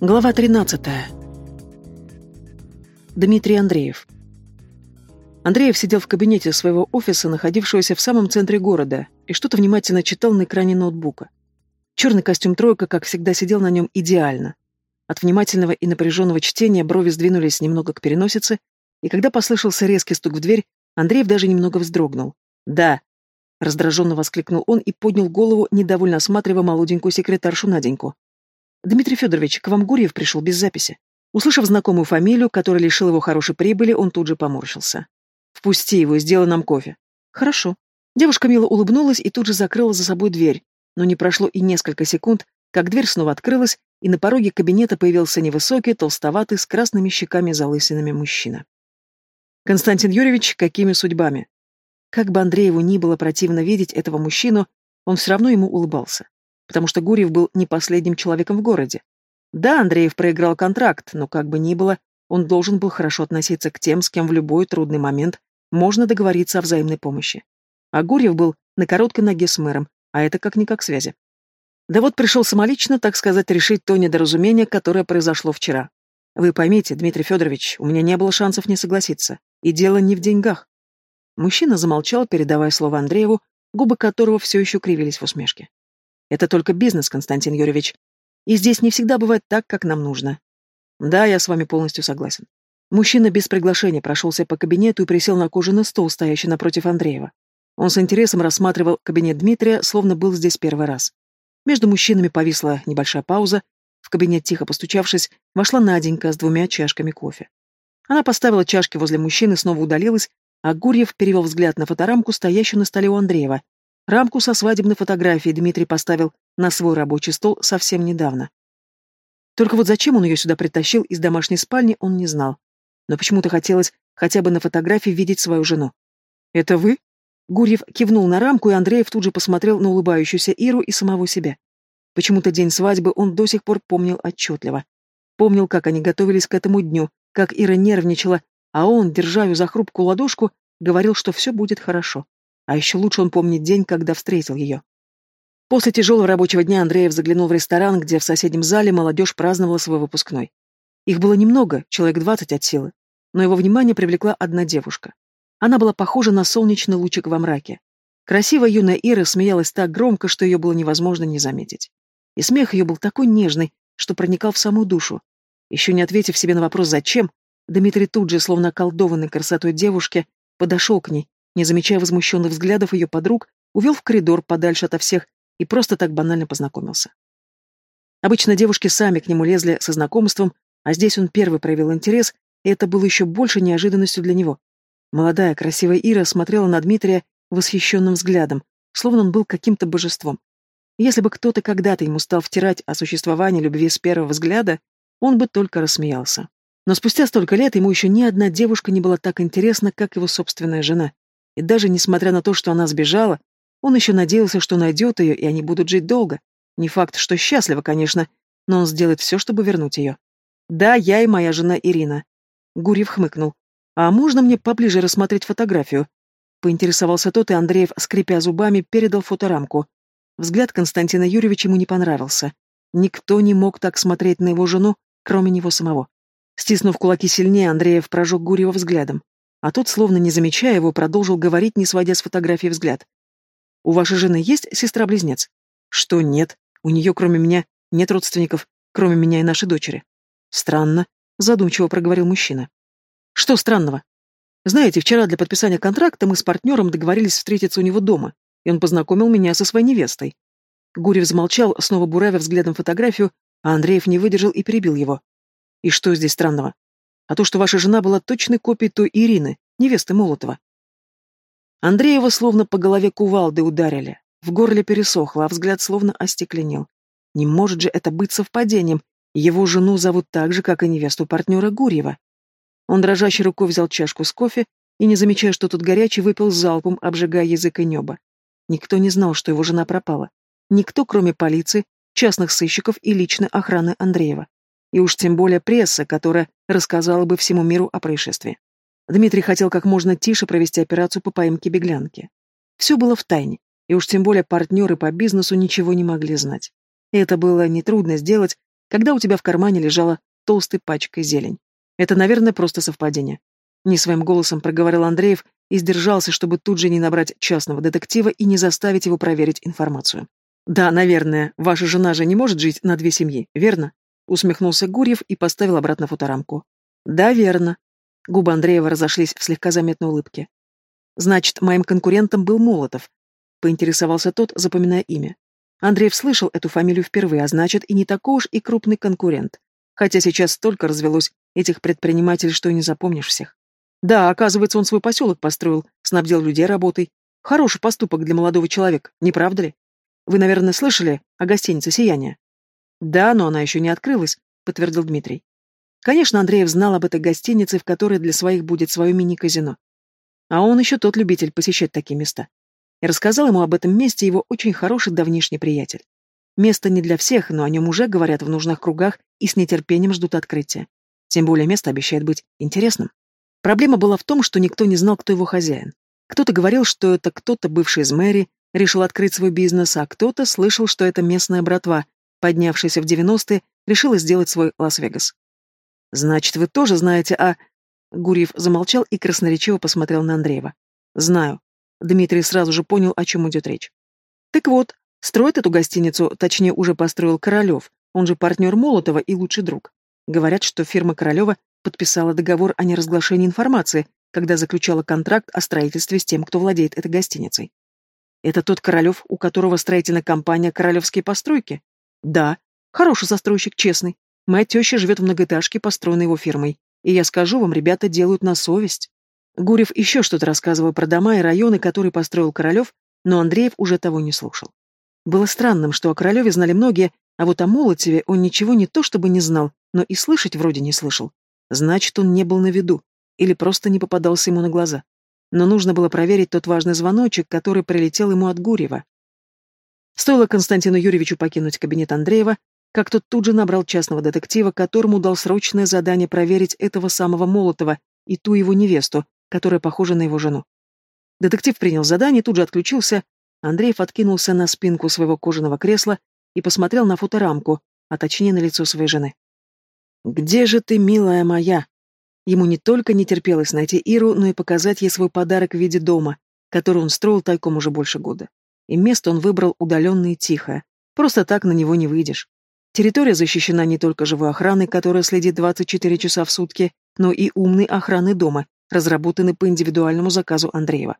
Глава 13. Дмитрий Андреев. Андреев сидел в кабинете своего офиса, находившегося в самом центре города, и что-то внимательно читал на экране ноутбука. Черный костюм «тройка», как всегда, сидел на нем идеально. От внимательного и напряженного чтения брови сдвинулись немного к переносице, и когда послышался резкий стук в дверь, Андреев даже немного вздрогнул. «Да!» — раздраженно воскликнул он и поднял голову, недовольно осматривая молоденькую секретаршу Наденьку. «Дмитрий Федорович, к вам Гурьев пришел без записи». Услышав знакомую фамилию, которая лишила его хорошей прибыли, он тут же поморщился. «Впусти его, сделай нам кофе». «Хорошо». Девушка мило улыбнулась и тут же закрыла за собой дверь, но не прошло и несколько секунд, как дверь снова открылась, и на пороге кабинета появился невысокий, толстоватый, с красными щеками залысинами мужчина. «Константин Юрьевич, какими судьбами?» Как бы Андрееву ни было противно видеть этого мужчину, он все равно ему улыбался потому что Гурьев был не последним человеком в городе. Да, Андреев проиграл контракт, но как бы ни было, он должен был хорошо относиться к тем, с кем в любой трудный момент можно договориться о взаимной помощи. А Гурьев был на короткой ноге с мэром, а это как-никак связи. Да вот пришел самолично, так сказать, решить то недоразумение, которое произошло вчера. Вы поймите, Дмитрий Федорович, у меня не было шансов не согласиться. И дело не в деньгах. Мужчина замолчал, передавая слово Андрееву, губы которого все еще кривились в усмешке. Это только бизнес, Константин Юрьевич. И здесь не всегда бывает так, как нам нужно. Да, я с вами полностью согласен. Мужчина без приглашения прошелся по кабинету и присел на кожаный стол, стоящий напротив Андреева. Он с интересом рассматривал кабинет Дмитрия, словно был здесь первый раз. Между мужчинами повисла небольшая пауза. В кабинет, тихо постучавшись, вошла Наденька с двумя чашками кофе. Она поставила чашки возле мужчины, снова удалилась, а Гурьев перевел взгляд на фоторамку, стоящую на столе у Андреева, Рамку со свадебной фотографией Дмитрий поставил на свой рабочий стол совсем недавно. Только вот зачем он ее сюда притащил из домашней спальни, он не знал. Но почему-то хотелось хотя бы на фотографии видеть свою жену. «Это вы?» Гурьев кивнул на рамку, и Андреев тут же посмотрел на улыбающуюся Иру и самого себя. Почему-то день свадьбы он до сих пор помнил отчетливо. Помнил, как они готовились к этому дню, как Ира нервничала, а он, держа ее за хрупкую ладошку, говорил, что все будет хорошо. А еще лучше он помнит день, когда встретил ее. После тяжелого рабочего дня Андреев заглянул в ресторан, где в соседнем зале молодежь праздновала свой выпускной. Их было немного, человек двадцать от силы, но его внимание привлекла одна девушка. Она была похожа на солнечный лучик во мраке. Красивая юная Ира смеялась так громко, что ее было невозможно не заметить. И смех ее был такой нежный, что проникал в самую душу. Еще не ответив себе на вопрос «зачем?», Дмитрий тут же, словно околдованный красотой девушки, подошел к ней не замечая возмущенных взглядов ее подруг, увел в коридор подальше ото всех и просто так банально познакомился. Обычно девушки сами к нему лезли со знакомством, а здесь он первый проявил интерес, и это было еще больше неожиданностью для него. Молодая, красивая Ира смотрела на Дмитрия восхищенным взглядом, словно он был каким-то божеством. Если бы кто-то когда-то ему стал втирать о существовании любви с первого взгляда, он бы только рассмеялся. Но спустя столько лет ему еще ни одна девушка не была так интересна, как его собственная жена. И даже несмотря на то, что она сбежала, он еще надеялся, что найдет ее, и они будут жить долго. Не факт, что счастливо, конечно, но он сделает все, чтобы вернуть ее. Да, я и моя жена Ирина. Гурьев хмыкнул. А можно мне поближе рассмотреть фотографию? Поинтересовался тот, и Андреев, скрипя зубами, передал фоторамку. Взгляд Константина Юрьевича ему не понравился. Никто не мог так смотреть на его жену, кроме него самого. Стиснув кулаки сильнее, Андреев прожег Гурьева взглядом. А тот, словно не замечая его, продолжил говорить, не сводя с фотографии взгляд. «У вашей жены есть сестра-близнец?» «Что нет? У нее, кроме меня, нет родственников, кроме меня и нашей дочери». «Странно», — задумчиво проговорил мужчина. «Что странного?» «Знаете, вчера для подписания контракта мы с партнером договорились встретиться у него дома, и он познакомил меня со своей невестой». Гурьев замолчал, снова буравя взглядом фотографию, а Андреев не выдержал и перебил его. «И что здесь странного? А то, что ваша жена была точной копией той Ирины, невесты Молотова. Андреева словно по голове кувалды ударили. В горле пересохло, а взгляд словно остекленел. Не может же это быть совпадением. Его жену зовут так же, как и невесту партнера Гурьева. Он дрожащей рукой взял чашку с кофе и, не замечая, что тут горячий, выпил залпом, обжигая язык и небо. Никто не знал, что его жена пропала. Никто, кроме полиции, частных сыщиков и личной охраны Андреева и уж тем более пресса, которая рассказала бы всему миру о происшествии. Дмитрий хотел как можно тише провести операцию по поимке беглянки. Все было в тайне, и уж тем более партнеры по бизнесу ничего не могли знать. И это было нетрудно сделать, когда у тебя в кармане лежала толстой пачкой зелень. Это, наверное, просто совпадение. Не своим голосом проговорил Андреев и сдержался, чтобы тут же не набрать частного детектива и не заставить его проверить информацию. «Да, наверное, ваша жена же не может жить на две семьи, верно?» Усмехнулся Гурьев и поставил обратно фоторамку. «Да, верно». Губы Андреева разошлись в слегка заметной улыбке. «Значит, моим конкурентом был Молотов», — поинтересовался тот, запоминая имя. Андреев слышал эту фамилию впервые, а значит, и не такой уж и крупный конкурент. Хотя сейчас столько развелось этих предпринимателей, что и не запомнишь всех. Да, оказывается, он свой поселок построил, снабдил людей работой. Хороший поступок для молодого человека, не правда ли? Вы, наверное, слышали о гостинице «Сияние»?» «Да, но она еще не открылась», — подтвердил Дмитрий. Конечно, Андреев знал об этой гостинице, в которой для своих будет свое мини-казино. А он еще тот любитель посещать такие места. И рассказал ему об этом месте его очень хороший давнишний приятель. Место не для всех, но о нем уже говорят в нужных кругах и с нетерпением ждут открытия. Тем более место обещает быть интересным. Проблема была в том, что никто не знал, кто его хозяин. Кто-то говорил, что это кто-то, бывший из мэрии, решил открыть свой бизнес, а кто-то слышал, что это местная братва, поднявшаяся в 90-е, решила сделать свой Лас-Вегас. «Значит, вы тоже знаете о...» Гурьев замолчал и красноречиво посмотрел на Андреева. «Знаю». Дмитрий сразу же понял, о чем идет речь. «Так вот, строит эту гостиницу, точнее, уже построил Королев, он же партнер Молотова и лучший друг. Говорят, что фирма Королева подписала договор о неразглашении информации, когда заключала контракт о строительстве с тем, кто владеет этой гостиницей. Это тот Королев, у которого строительная компания «Королевские постройки»? Да. Хороший застройщик, честный. Моя теща живет в многоэтажке, построенной его фирмой. И я скажу вам, ребята делают на совесть. Гурев еще что-то рассказывал про дома и районы, которые построил Королев, но Андреев уже того не слушал. Было странным, что о Королеве знали многие, а вот о Молотеве он ничего не то чтобы не знал, но и слышать вроде не слышал. Значит, он не был на виду, или просто не попадался ему на глаза но нужно было проверить тот важный звоночек, который прилетел ему от Гурьева. Стоило Константину Юрьевичу покинуть кабинет Андреева, как тот тут же набрал частного детектива, которому дал срочное задание проверить этого самого Молотова и ту его невесту, которая похожа на его жену. Детектив принял задание, тут же отключился. Андреев откинулся на спинку своего кожаного кресла и посмотрел на фоторамку, а точнее на лицо своей жены. «Где же ты, милая моя?» Ему не только не терпелось найти Иру, но и показать ей свой подарок в виде дома, который он строил тайком уже больше года. И место он выбрал удаленное и тихое. Просто так на него не выйдешь. Территория защищена не только живой охраной, которая следит 24 часа в сутки, но и умной охраной дома, разработанной по индивидуальному заказу Андреева.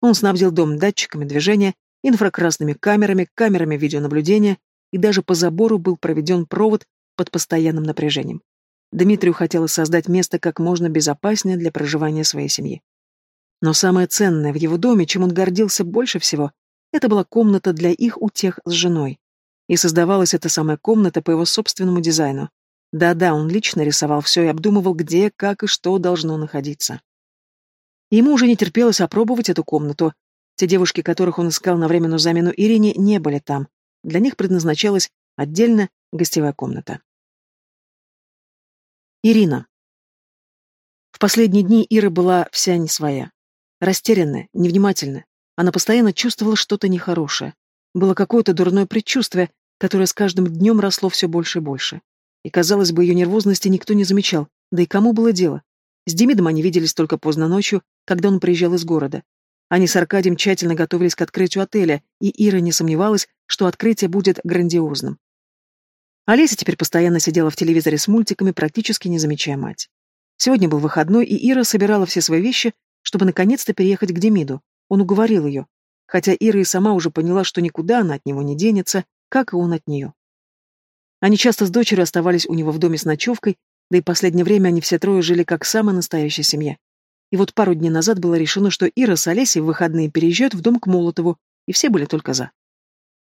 Он снабдил дом датчиками движения, инфракрасными камерами, камерами видеонаблюдения, и даже по забору был проведен провод под постоянным напряжением. Дмитрию хотелось создать место как можно безопаснее для проживания своей семьи. Но самое ценное в его доме, чем он гордился больше всего, это была комната для их утех с женой. И создавалась эта самая комната по его собственному дизайну. Да-да, он лично рисовал все и обдумывал, где, как и что должно находиться. Ему уже не терпелось опробовать эту комнату. Те девушки, которых он искал на временную замену Ирине, не были там. Для них предназначалась отдельно гостевая комната. Ирина. В последние дни Ира была вся не своя. Растерянная, невнимательная. Она постоянно чувствовала что-то нехорошее. Было какое-то дурное предчувствие, которое с каждым днем росло все больше и больше. И, казалось бы, ее нервозности никто не замечал, да и кому было дело. С Демидом они виделись только поздно ночью, когда он приезжал из города. Они с Аркадием тщательно готовились к открытию отеля, и Ира не сомневалась, что открытие будет грандиозным. Олеся теперь постоянно сидела в телевизоре с мультиками, практически не замечая мать. Сегодня был выходной, и Ира собирала все свои вещи, чтобы наконец-то переехать к Демиду. Он уговорил ее. Хотя Ира и сама уже поняла, что никуда она от него не денется, как и он от нее. Они часто с дочерью оставались у него в доме с ночевкой, да и последнее время они все трое жили как самая настоящая семья. И вот пару дней назад было решено, что Ира с Олесей в выходные переезжают в дом к Молотову, и все были только за.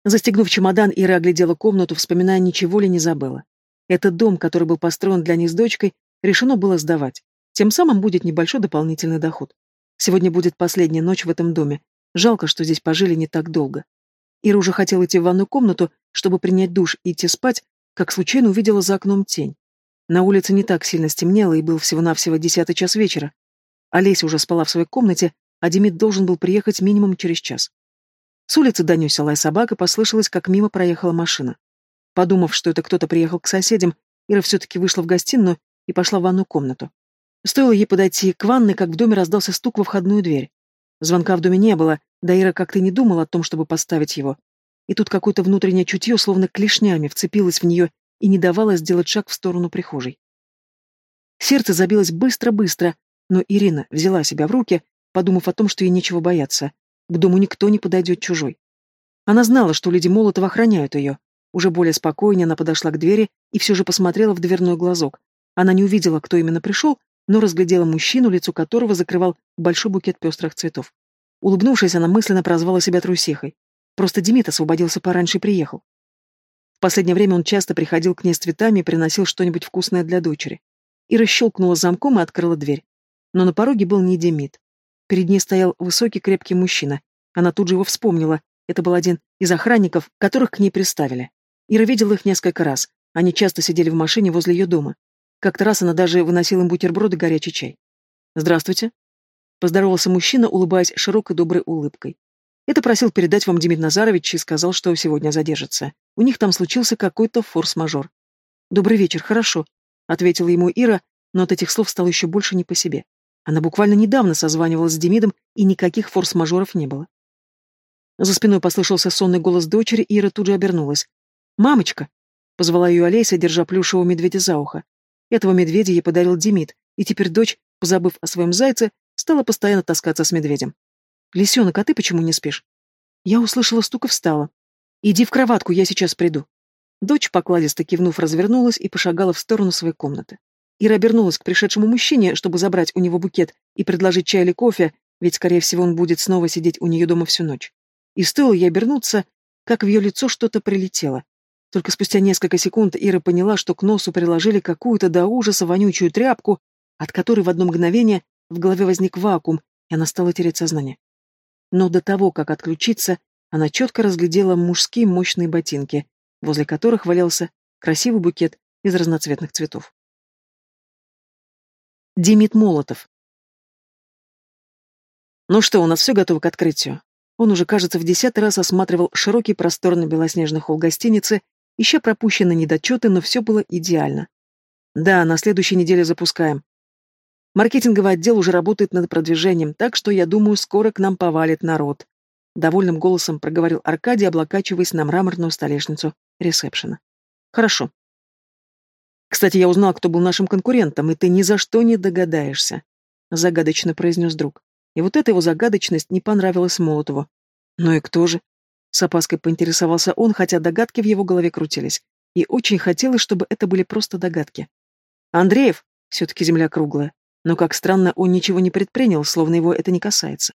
Застегнув чемодан, Ира оглядела комнату, вспоминая, ничего ли не забыла. Этот дом, который был построен для них с дочкой, решено было сдавать. Тем самым будет небольшой дополнительный доход. Сегодня будет последняя ночь в этом доме. Жалко, что здесь пожили не так долго. Ира уже хотела идти в ванную комнату, чтобы принять душ и идти спать, как случайно увидела за окном тень. На улице не так сильно стемнело, и был всего-навсего десятый час вечера. Олеся уже спала в своей комнате, а Демид должен был приехать минимум через час. С улицы донесся лай собак, и послышалось, как мимо проехала машина. Подумав, что это кто-то приехал к соседям, Ира все-таки вышла в гостиную и пошла в ванную комнату. Стоило ей подойти к ванной, как в доме раздался стук во входную дверь. Звонка в доме не было, да Ира как-то не думала о том, чтобы поставить его. И тут какое-то внутреннее чутье, словно клешнями, вцепилось в нее и не давало сделать шаг в сторону прихожей. Сердце забилось быстро-быстро, но Ирина взяла себя в руки, подумав о том, что ей нечего бояться. К дому никто не подойдет чужой. Она знала, что люди Молотова охраняют ее. Уже более спокойнее она подошла к двери и все же посмотрела в дверной глазок. Она не увидела, кто именно пришел, но разглядела мужчину, лицо которого закрывал большой букет пестрых цветов. Улыбнувшись, она мысленно прозвала себя трусихой. Просто Демид освободился пораньше и приехал. В последнее время он часто приходил к ней с цветами и приносил что-нибудь вкусное для дочери. Ира щелкнула замком и открыла дверь. Но на пороге был не Демид. Перед ней стоял высокий крепкий мужчина. Она тут же его вспомнила. Это был один из охранников, которых к ней приставили. Ира видела их несколько раз. Они часто сидели в машине возле ее дома. Как-то раз она даже выносила им бутерброды горячий чай. «Здравствуйте», — поздоровался мужчина, улыбаясь широкой доброй улыбкой. «Это просил передать вам Демид Назарович и сказал, что сегодня задержится. У них там случился какой-то форс-мажор». «Добрый вечер, хорошо», — ответила ему Ира, но от этих слов стало еще больше не по себе. Она буквально недавно созванивалась с Демидом, и никаких форс-мажоров не было. За спиной послышался сонный голос дочери, и Ира тут же обернулась. «Мамочка!» — позвала ее Олеся, держа плюшевого медведя за ухо. Этого медведя ей подарил Демид, и теперь дочь, позабыв о своем зайце, стала постоянно таскаться с медведем. «Лисенок, а ты почему не спишь?» Я услышала стук и встала. «Иди в кроватку, я сейчас приду». Дочь, покладисто кивнув, развернулась и пошагала в сторону своей комнаты. Ира обернулась к пришедшему мужчине, чтобы забрать у него букет и предложить чай или кофе, ведь, скорее всего, он будет снова сидеть у нее дома всю ночь. И стоило ей обернуться, как в ее лицо что-то прилетело. Только спустя несколько секунд Ира поняла, что к носу приложили какую-то до ужаса вонючую тряпку, от которой в одно мгновение в голове возник вакуум, и она стала терять сознание. Но до того, как отключиться, она четко разглядела мужские мощные ботинки, возле которых валялся красивый букет из разноцветных цветов. Демид Молотов. Ну что, у нас все готово к открытию. Он уже, кажется, в десятый раз осматривал широкий просторный белоснежный холл гостиницы, ища пропущенные недочеты, но все было идеально. Да, на следующей неделе запускаем. Маркетинговый отдел уже работает над продвижением, так что, я думаю, скоро к нам повалит народ. Довольным голосом проговорил Аркадий, облокачиваясь на мраморную столешницу ресепшена. Хорошо, кстати, я узнал, кто был нашим конкурентом, и ты ни за что не догадаешься», — загадочно произнес друг. И вот эта его загадочность не понравилась Молотову. «Ну и кто же?» С опаской поинтересовался он, хотя догадки в его голове крутились. И очень хотелось, чтобы это были просто догадки. «Андреев!» Все-таки земля круглая. Но, как странно, он ничего не предпринял, словно его это не касается.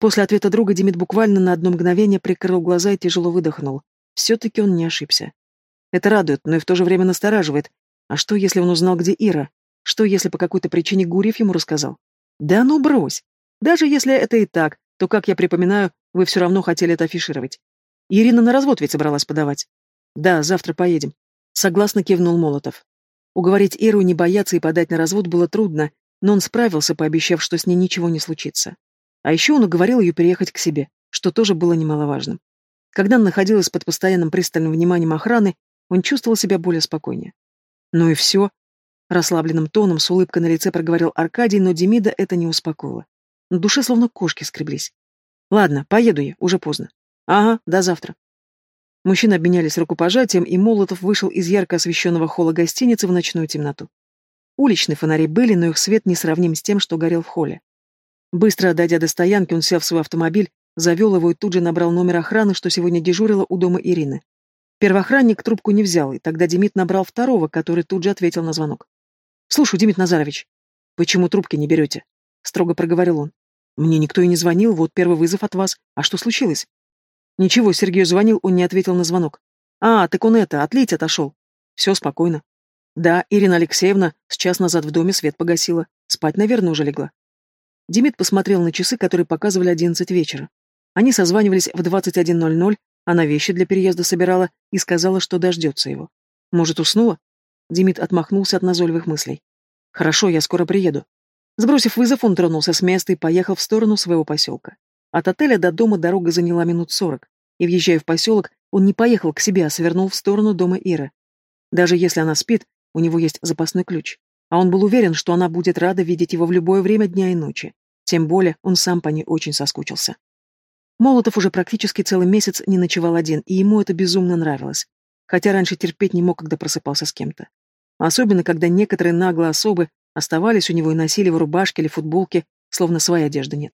После ответа друга Демид буквально на одно мгновение прикрыл глаза и тяжело выдохнул. Все-таки он не ошибся. Это радует, но и в то же время настораживает, а что, если он узнал, где Ира? Что, если по какой-то причине Гурьев ему рассказал? Да ну брось! Даже если это и так, то, как я припоминаю, вы все равно хотели это афишировать. Ирина на развод ведь собралась подавать. Да, завтра поедем. Согласно кивнул Молотов. Уговорить Иру не бояться и подать на развод было трудно, но он справился, пообещав, что с ней ничего не случится. А еще он уговорил ее переехать к себе, что тоже было немаловажным. Когда она находилась под постоянным пристальным вниманием охраны, он чувствовал себя более спокойнее. Ну и все. Расслабленным тоном, с улыбкой на лице проговорил Аркадий, но Демида это не успокоило. На душе словно кошки скреблись. Ладно, поеду я, уже поздно. Ага, до завтра. Мужчины обменялись рукопожатием, и Молотов вышел из ярко освещенного холла гостиницы в ночную темноту. Уличные фонари были, но их свет не сравним с тем, что горел в холле. Быстро дойдя до стоянки, он сел в свой автомобиль, завел его и тут же набрал номер охраны, что сегодня дежурила у дома Ирины. Первоохранник трубку не взял, и тогда Демид набрал второго, который тут же ответил на звонок. «Слушаю, Демид Назарович». «Почему трубки не берете?» — строго проговорил он. «Мне никто и не звонил, вот первый вызов от вас. А что случилось?» «Ничего, Сергею звонил, он не ответил на звонок». «А, так он это, отлить отошел». «Все спокойно». «Да, Ирина Алексеевна с час назад в доме свет погасила. Спать, наверное, уже легла». Демид посмотрел на часы, которые показывали одиннадцать вечера. Они созванивались в 21.00, она вещи для переезда собирала и сказала, что дождется его. Может, уснула? Демид отмахнулся от назойливых мыслей. Хорошо, я скоро приеду. Сбросив вызов, он тронулся с места и поехал в сторону своего поселка. От отеля до дома дорога заняла минут сорок, и, въезжая в поселок, Он не поехал к себе, а свернул в сторону дома Иры. Даже если она спит, у него есть запасной ключ. А он был уверен, что она будет рада видеть его в любое время дня и ночи. Тем более он сам по ней очень соскучился. Молотов уже практически целый месяц не ночевал один, и ему это безумно нравилось. Хотя раньше терпеть не мог, когда просыпался с кем-то. Особенно, когда некоторые наглые особы оставались у него и носили в рубашке или футболке, словно своей одежды нет.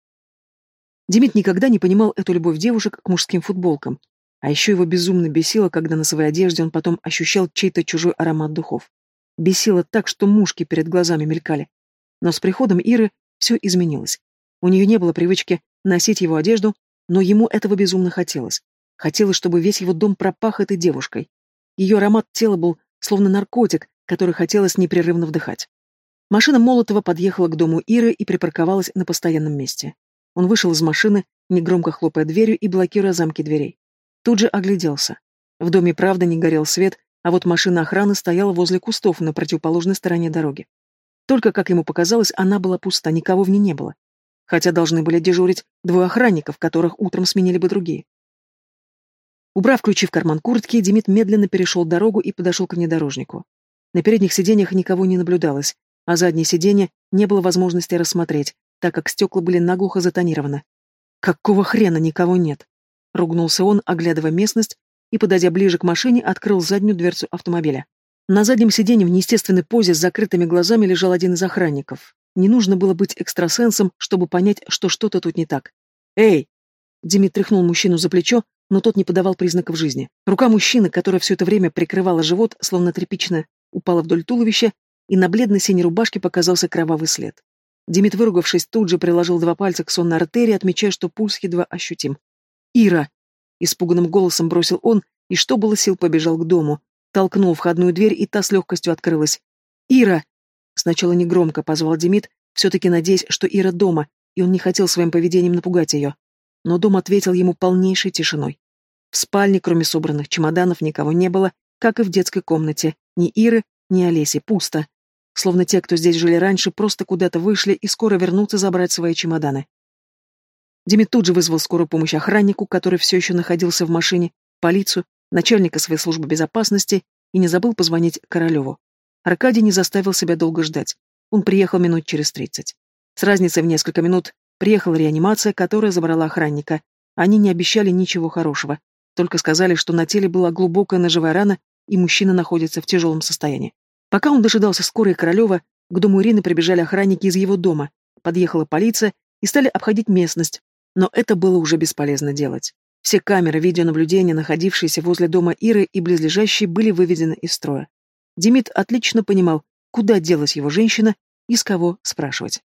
Демид никогда не понимал эту любовь девушек к мужским футболкам, а еще его безумно бесило, когда на своей одежде он потом ощущал чей-то чужой аромат духов. Бесило так, что мушки перед глазами мелькали. Но с приходом Иры все изменилось. У нее не было привычки носить его одежду, но ему этого безумно хотелось. Хотелось, чтобы весь его дом пропах этой девушкой. Ее аромат тела был словно наркотик, который хотелось непрерывно вдыхать. Машина Молотова подъехала к дому Иры и припарковалась на постоянном месте. Он вышел из машины, негромко хлопая дверью и блокируя замки дверей. Тут же огляделся. В доме правда не горел свет, а вот машина охраны стояла возле кустов на противоположной стороне дороги. Только, как ему показалось, она была пуста, никого в ней не было. Хотя должны были дежурить двое охранников, которых утром сменили бы другие. Убрав ключи в карман куртки, Демид медленно перешел дорогу и подошел к внедорожнику. На передних сиденьях никого не наблюдалось, а заднее сиденье не было возможности рассмотреть, так как стекла были наглухо затонированы. «Какого хрена никого нет?» Ругнулся он, оглядывая местность, и, подойдя ближе к машине, открыл заднюю дверцу автомобиля. На заднем сиденье в неестественной позе с закрытыми глазами лежал один из охранников. Не нужно было быть экстрасенсом, чтобы понять, что что-то тут не так. «Эй!» Демид тряхнул мужчину за плечо, но тот не подавал признаков жизни. Рука мужчины, которая все это время прикрывала живот, словно тряпичная, упала вдоль туловища, и на бледной синей рубашке показался кровавый след. Демид, выругавшись, тут же приложил два пальца к сонной артерии, отмечая, что пульс едва ощутим. «Ира!» — испуганным голосом бросил он, и что было сил побежал к дому. Толкнул входную дверь, и та с легкостью открылась. «Ира!» Сначала негромко позвал Демид, все-таки надеясь, что Ира дома, и он не хотел своим поведением напугать ее. Но дом ответил ему полнейшей тишиной. В спальне, кроме собранных чемоданов, никого не было, как и в детской комнате. Ни Иры, ни Олеси, пусто. Словно те, кто здесь жили раньше, просто куда-то вышли и скоро вернутся забрать свои чемоданы. Демид тут же вызвал скорую помощь охраннику, который все еще находился в машине, полицию, начальника своей службы безопасности и не забыл позвонить Королеву. Аркадий не заставил себя долго ждать. Он приехал минут через тридцать. С разницей в несколько минут приехала реанимация, которая забрала охранника. Они не обещали ничего хорошего, только сказали, что на теле была глубокая ножевая рана, и мужчина находится в тяжелом состоянии. Пока он дожидался скорой Королева, к дому Ирины прибежали охранники из его дома, подъехала полиция и стали обходить местность, но это было уже бесполезно делать. Все камеры видеонаблюдения, находившиеся возле дома Иры и близлежащие, были выведены из строя. Демид отлично понимал, куда делась его женщина и с кого спрашивать.